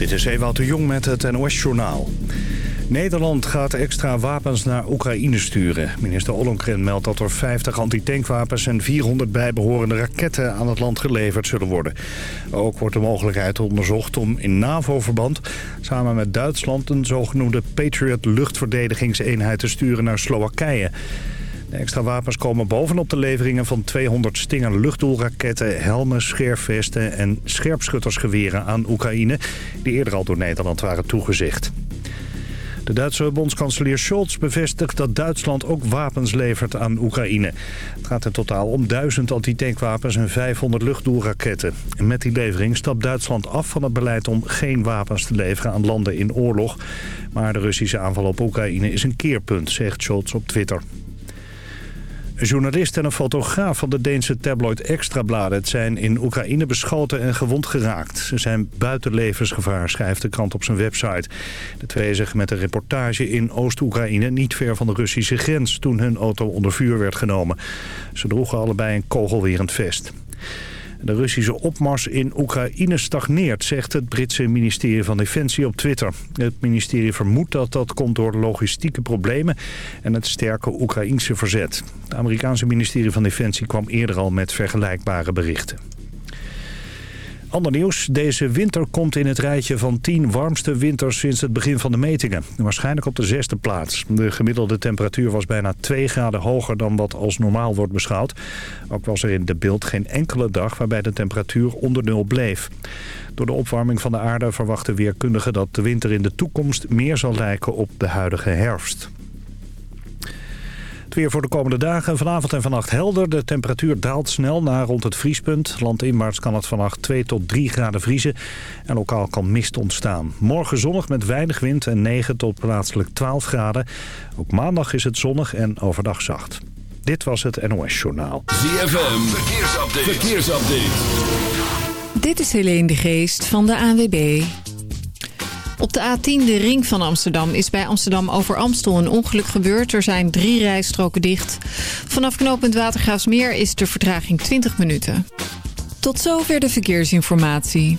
Dit is Ewout de Jong met het NOS-journaal. Nederland gaat extra wapens naar Oekraïne sturen. Minister Ollongren meldt dat er 50 antitankwapens en 400 bijbehorende raketten aan het land geleverd zullen worden. Ook wordt de mogelijkheid onderzocht om in NAVO-verband samen met Duitsland een zogenoemde Patriot luchtverdedigingseenheid te sturen naar Slowakije. De extra wapens komen bovenop de leveringen van 200 Stinger luchtdoelraketten, helmen, scherfvesten en scherpschuttersgeweren aan Oekraïne, die eerder al door Nederland waren toegezegd. De Duitse bondskanselier Scholz bevestigt dat Duitsland ook wapens levert aan Oekraïne. Het gaat in totaal om 1000 antitankwapens en 500 luchtdoelraketten. met die levering stapt Duitsland af van het beleid om geen wapens te leveren aan landen in oorlog. Maar de Russische aanval op Oekraïne is een keerpunt, zegt Scholz op Twitter. Journalist en een fotograaf van de Deense tabloid Extrabladet zijn in Oekraïne beschoten en gewond geraakt. Ze zijn buiten levensgevaar, schrijft de krant op zijn website. De twee zich met een reportage in Oost-Oekraïne niet ver van de Russische grens toen hun auto onder vuur werd genomen. Ze droegen allebei een kogelwerend vest. De Russische opmars in Oekraïne stagneert, zegt het Britse ministerie van Defensie op Twitter. Het ministerie vermoedt dat dat komt door logistieke problemen en het sterke Oekraïense verzet. Het Amerikaanse ministerie van Defensie kwam eerder al met vergelijkbare berichten. Ander nieuws. Deze winter komt in het rijtje van 10 warmste winters sinds het begin van de metingen. Waarschijnlijk op de zesde plaats. De gemiddelde temperatuur was bijna 2 graden hoger dan wat als normaal wordt beschouwd. Ook was er in de beeld geen enkele dag waarbij de temperatuur onder nul bleef. Door de opwarming van de aarde verwachten weerkundigen dat de winter in de toekomst meer zal lijken op de huidige herfst. Weer voor de komende dagen. Vanavond en vannacht helder. De temperatuur daalt snel naar rond het vriespunt. Landinwaarts kan het vannacht 2 tot 3 graden vriezen. En lokaal kan mist ontstaan. Morgen zonnig met weinig wind en 9 tot plaatselijk 12 graden. Ook maandag is het zonnig en overdag zacht. Dit was het NOS Journaal. ZFM. Verkeersupdate. Verkeersupdate. Dit is Helene de Geest van de ANWB. Op de A10, de ring van Amsterdam, is bij Amsterdam over Amstel een ongeluk gebeurd. Er zijn drie rijstroken dicht. Vanaf knooppunt Watergraafsmeer is de vertraging 20 minuten. Tot zover de verkeersinformatie.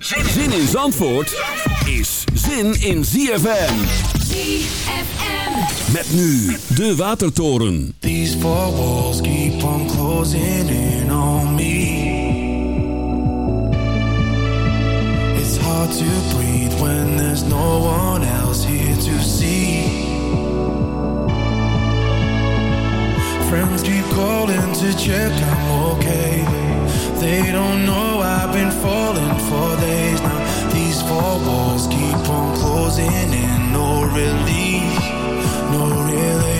Zin in Zandvoort is zin in ZFM. ZFM. Met nu de Watertoren. These four walls keep on closing in on me. It's hard to breathe when there's no one else here to see. Friends keep calling to check I'm okay. They don't know I've been falling for days now. These four walls keep on closing in, no relief, no relief.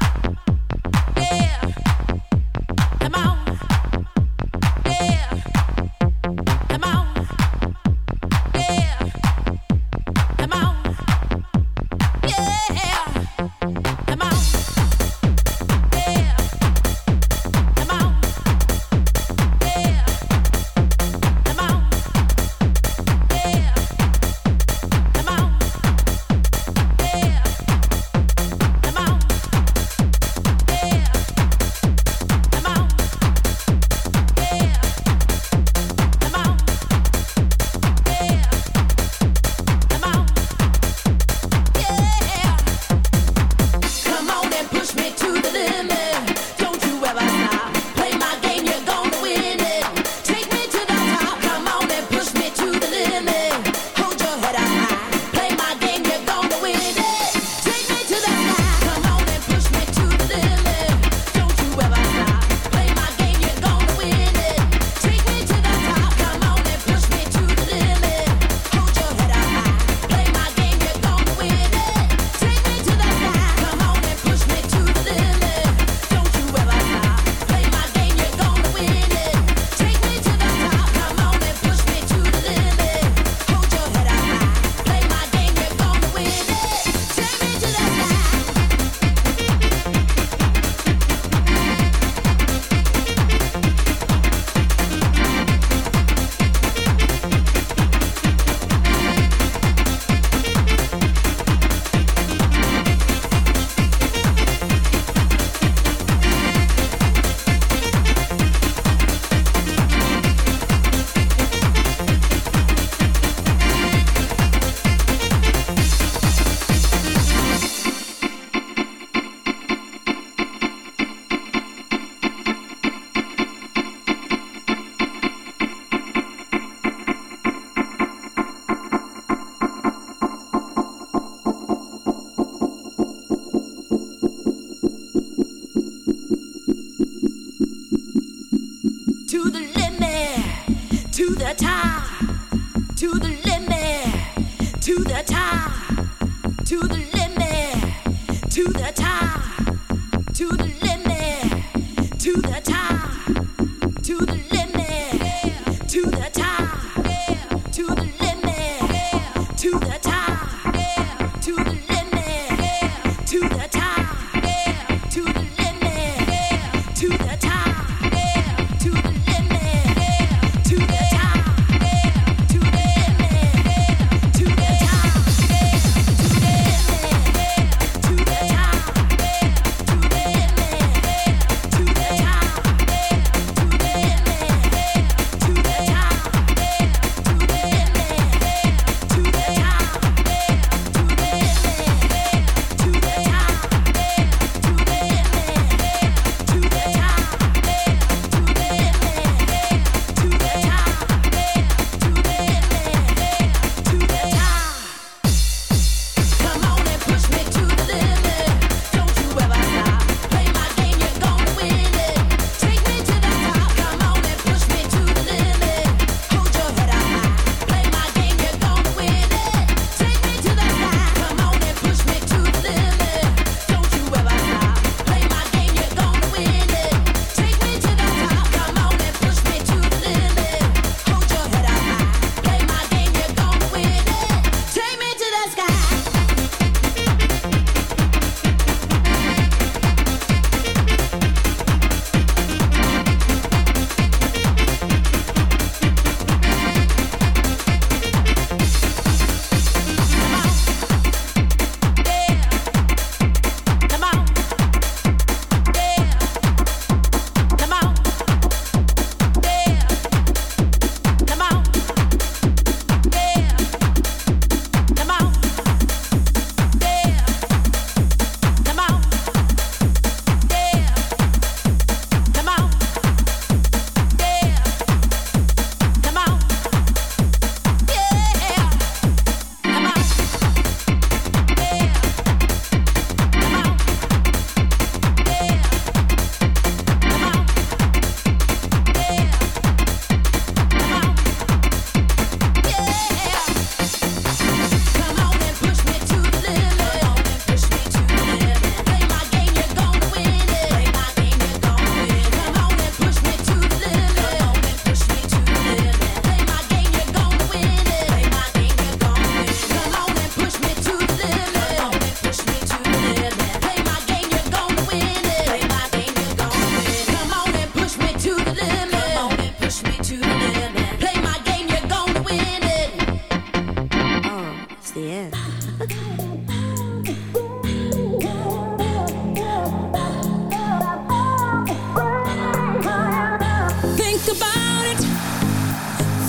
think about it.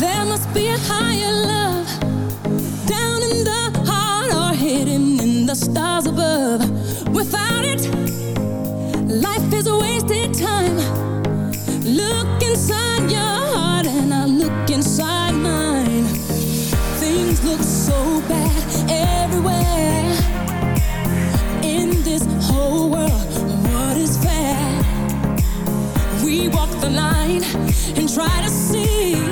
There must be a higher love. Down in the heart or hidden in the stars above. Without it Life is a wasted time. Look inside your heart and I look inside mine. Things look so bad everywhere. try to see.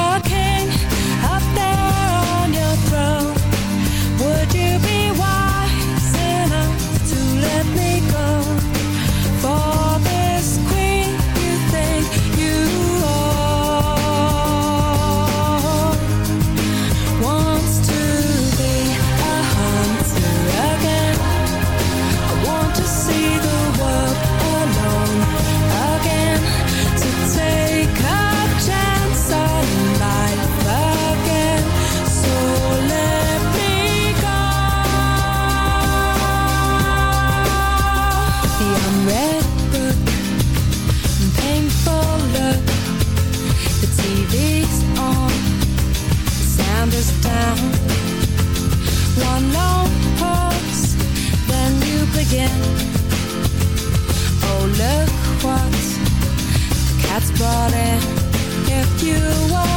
if you want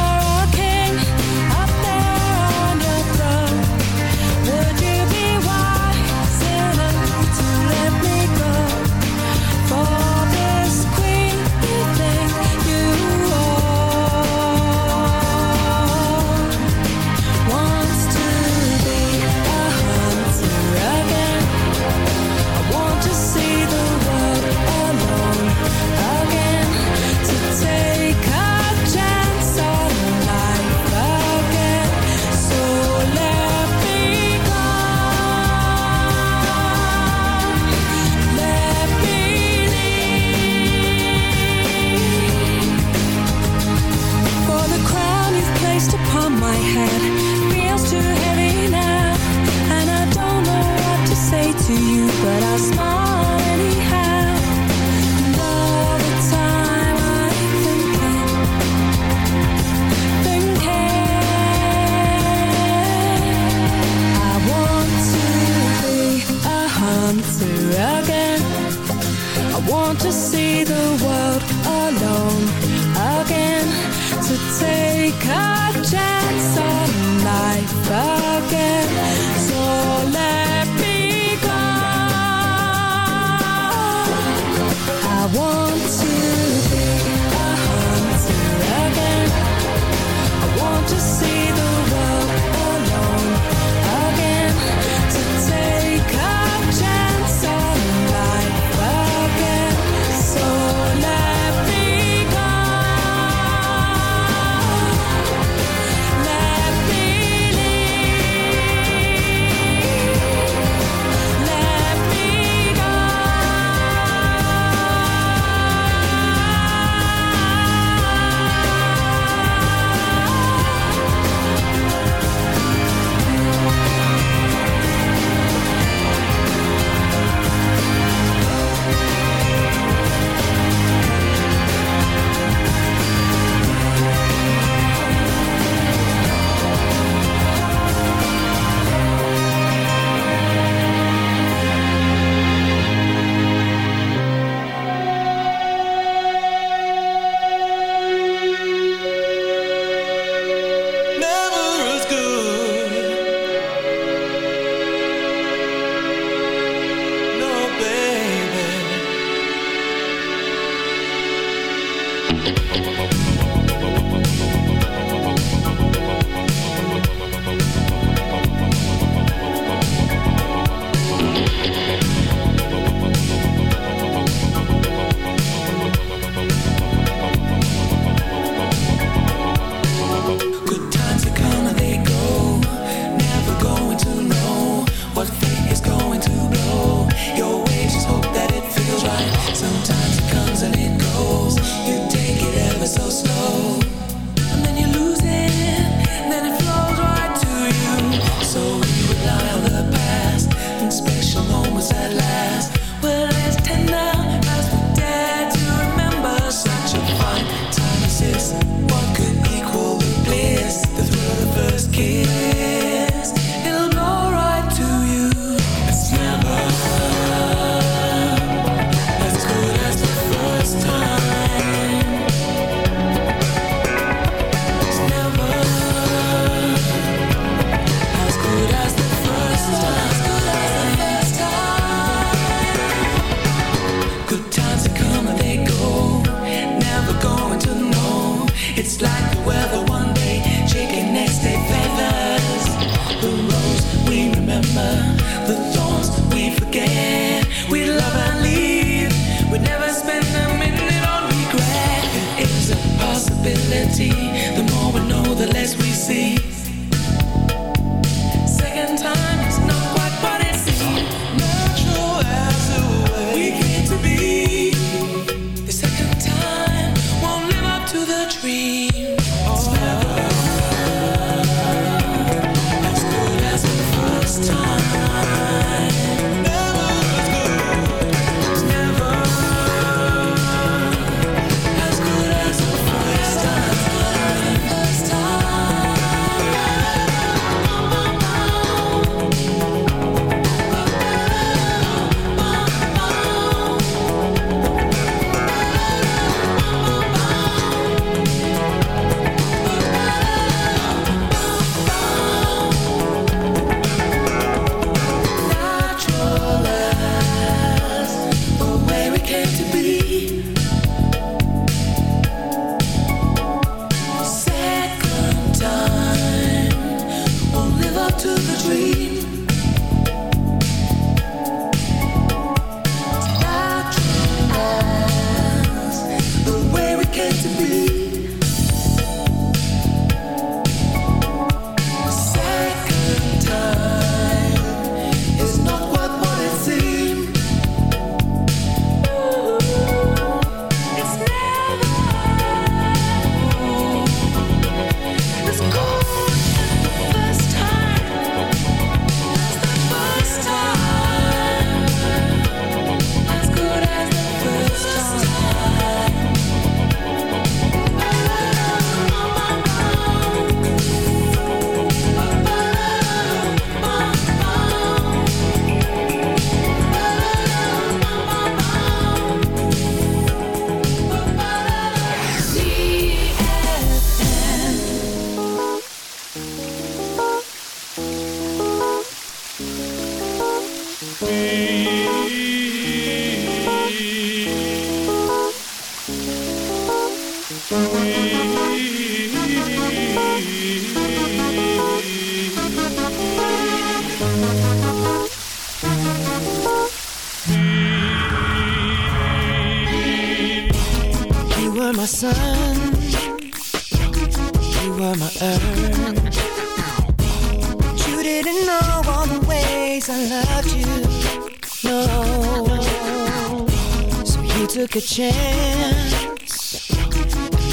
chance,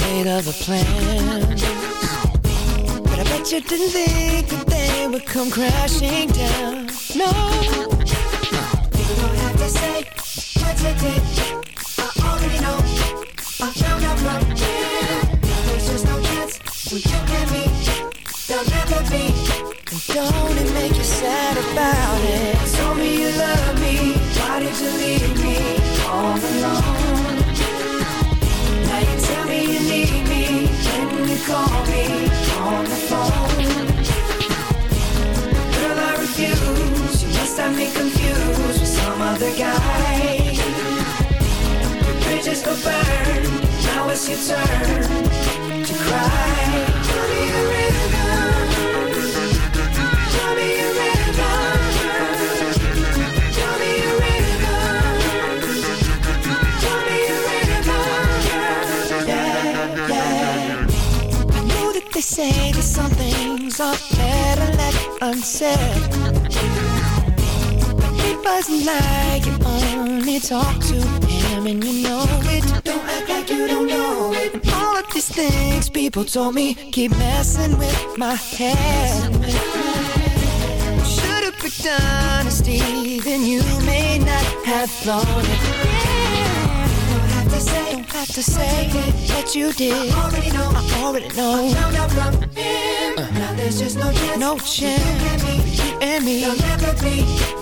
made other plans. But I bet you didn't think that they would come crashing down. No, you don't have to say what you did. Bridges go burn. Now it's your turn to cry. Tell me a river. Tell me a river. Tell me a river. Tell me a river. Yeah, yeah. I know that they say that some things are better left unsaid. It wasn't like you only talk to him and you know act like you don't know it. And all of these things people told me keep messing with my head. Should've picked honesty, then you may not have thought it. Don't have to say, that you did. I already know, I already know. I found out from him. Now there's just no chance, no chance. You and me, you'll never be.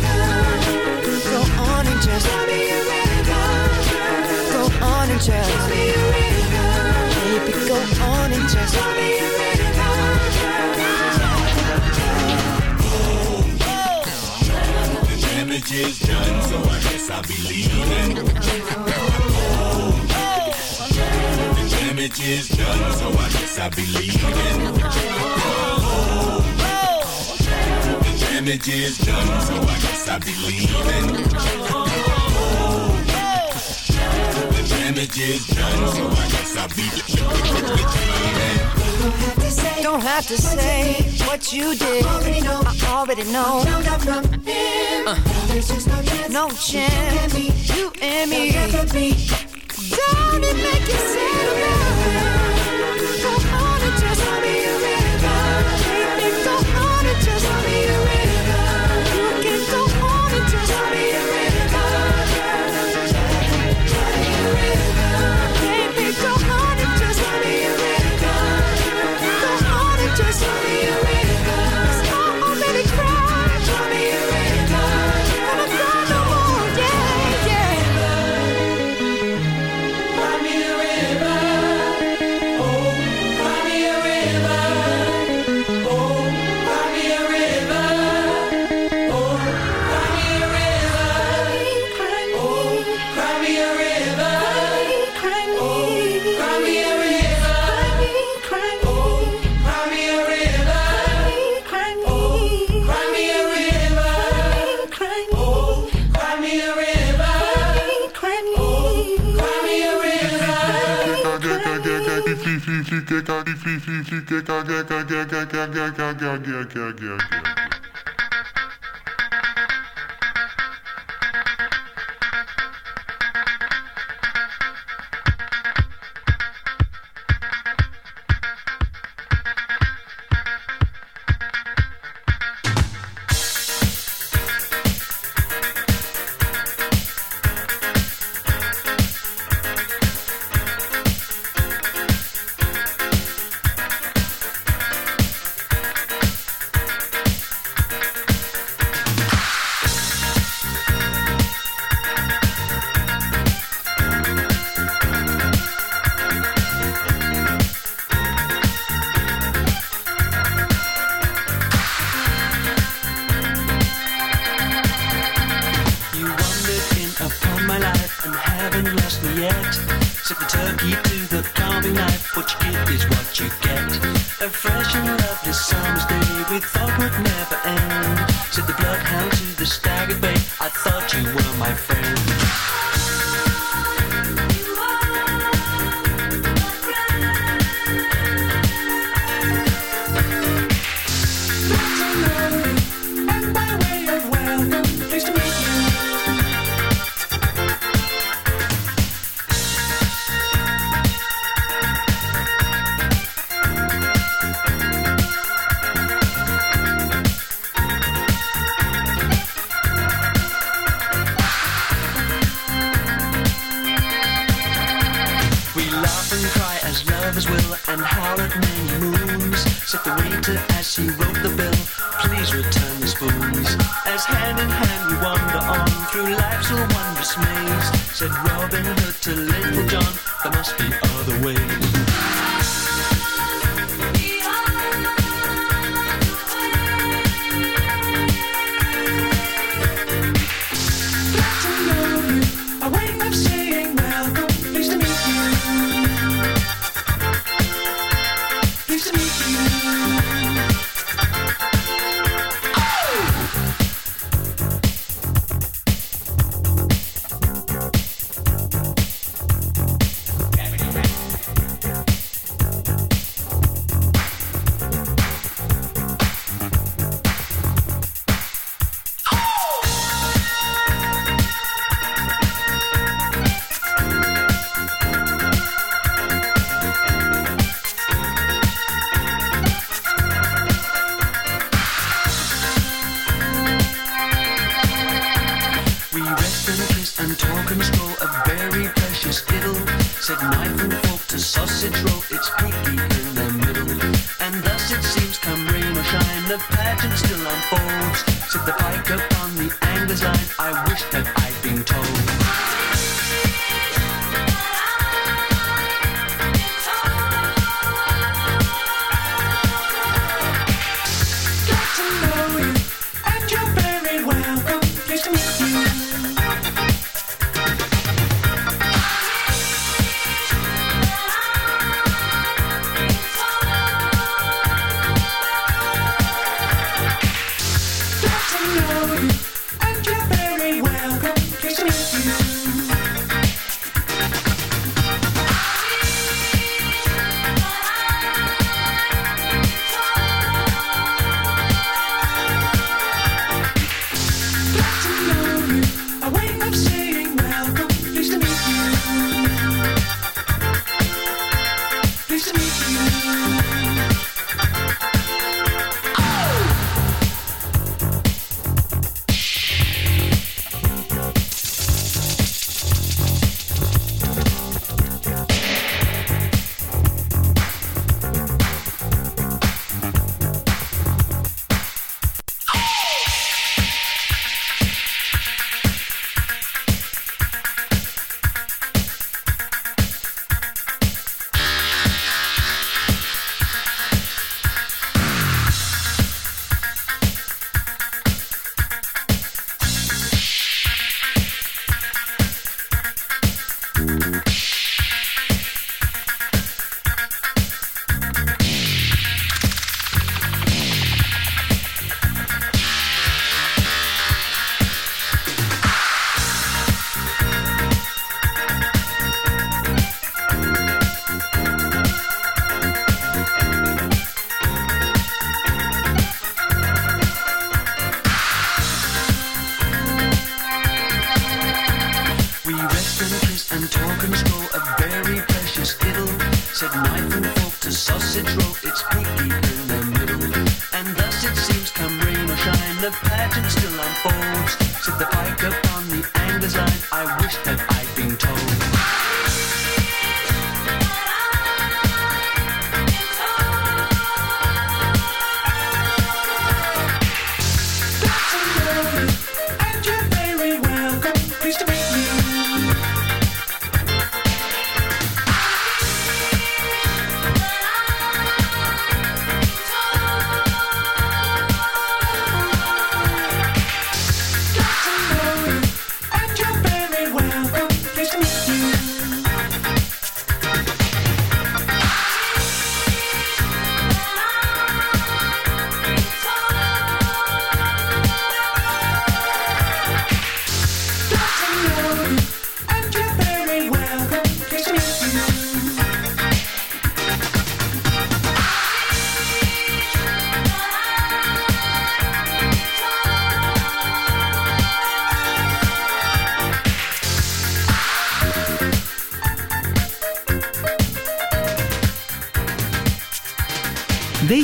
just Tell me a real Go on and just Tell me a real Baby, go on and just Tell me a real girl The damage is done, so I guess I'll be leaving The damage is done, so I guess I'll be leaving The damage is done, so I guess I'll be leaving damages done, so I guess I'll be the. Don't have to say what you did. I already know. Uh, no chance. You and me. Don't it make you sad? Thank you. lost me yet. Took the turkey to the carving knife. What you give is what you get. A fresh and lovely summer's day we thought would never end. To the bloodhound, to the staggered bay, I thought you were my friend. And centerpiece and talking straw a very precious idyll. Said knife and fork to sausage roll, it's peaky in the middle. And thus it seems, come rain or shine, the pageant still unfolds. Said the pike upon the angler's line, I wish that I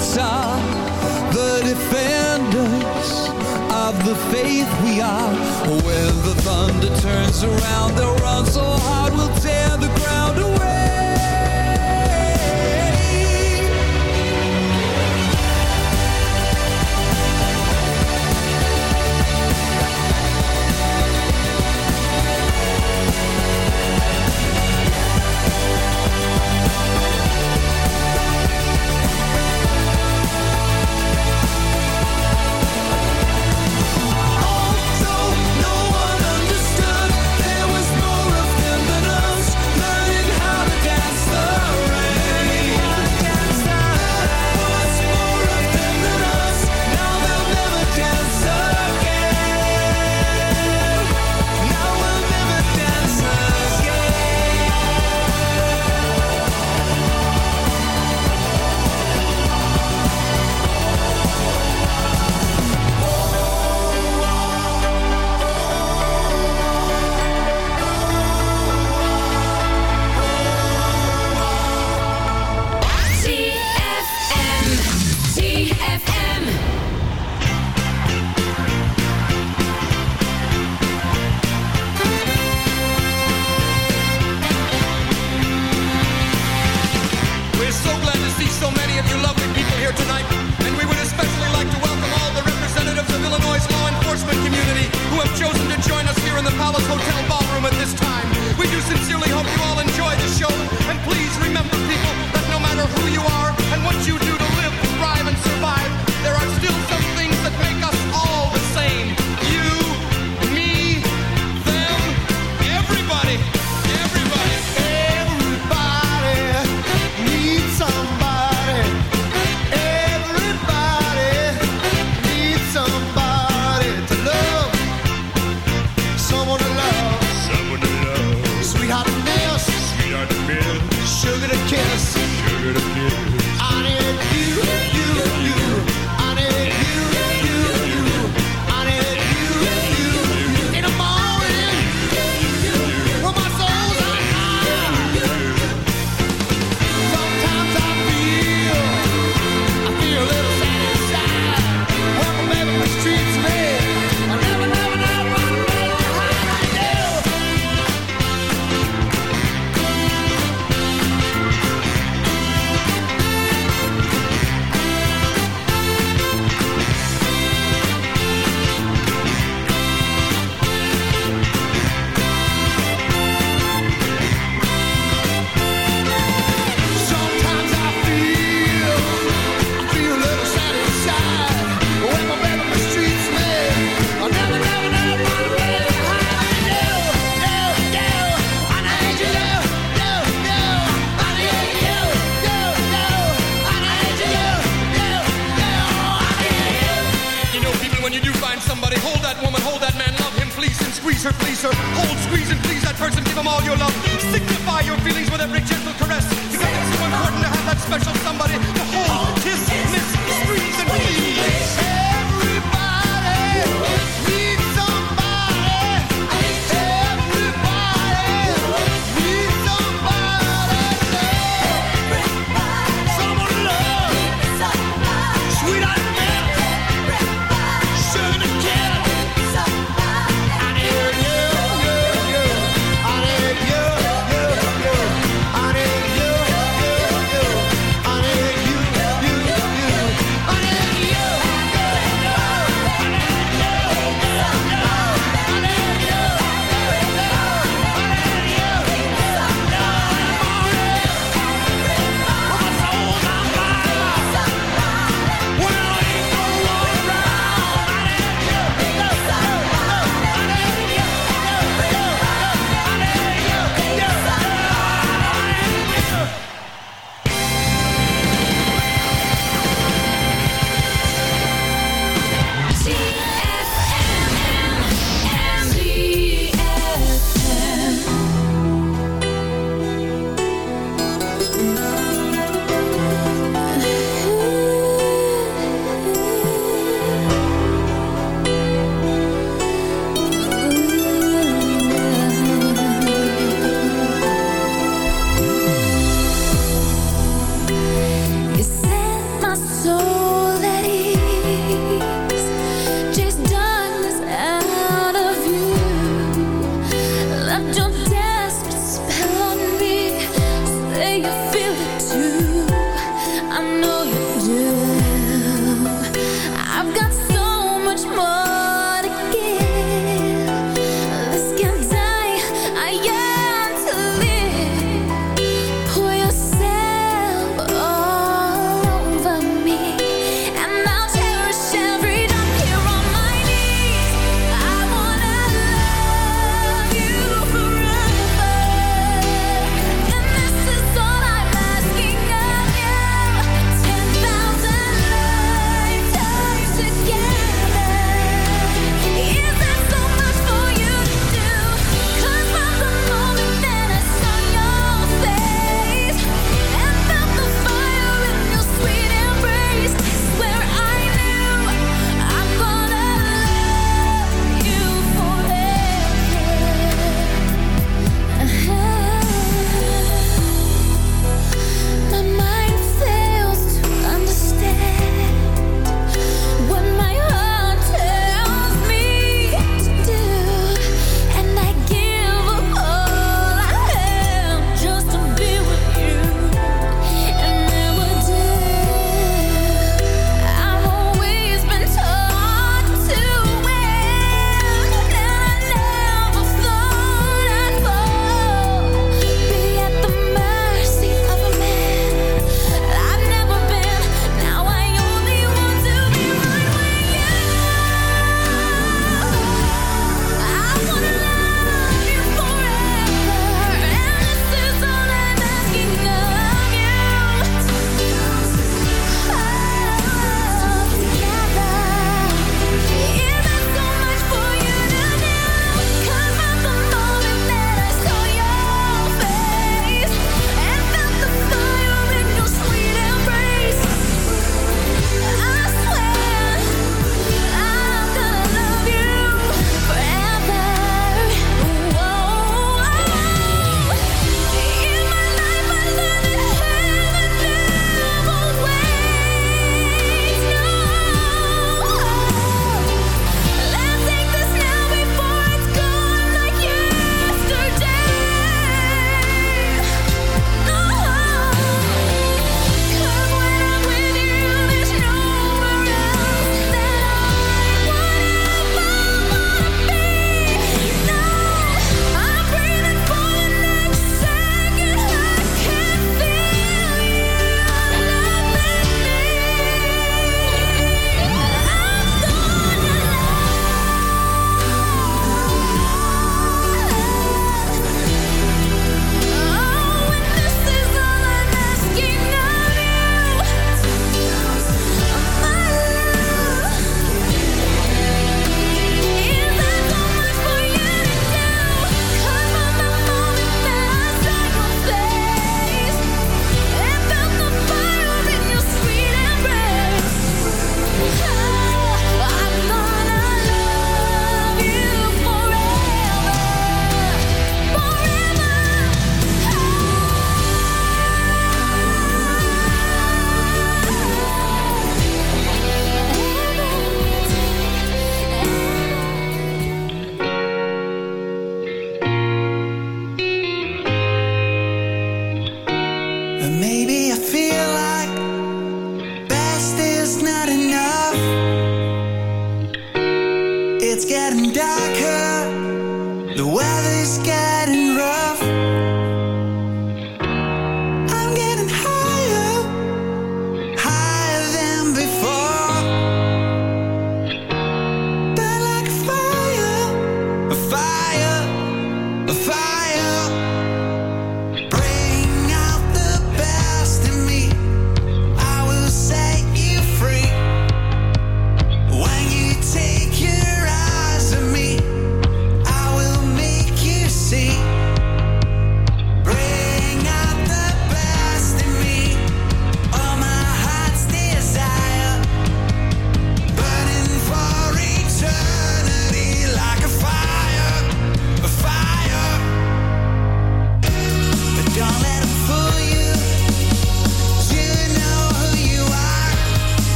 hearts are the defenders of the faith we are. When the thunder turns around, they'll run so hard we'll tear the chosen to join us here in the Palace Hotel Bar.